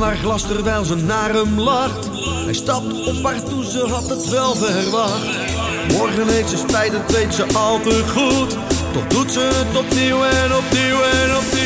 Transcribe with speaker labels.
Speaker 1: haar glas terwijl ze naar hem lacht. Hij stapt op haar toe, ze had het wel verwacht. Morgen heeft ze spijt, dat weet ze al te goed. Toch doet ze het opnieuw en opnieuw en opnieuw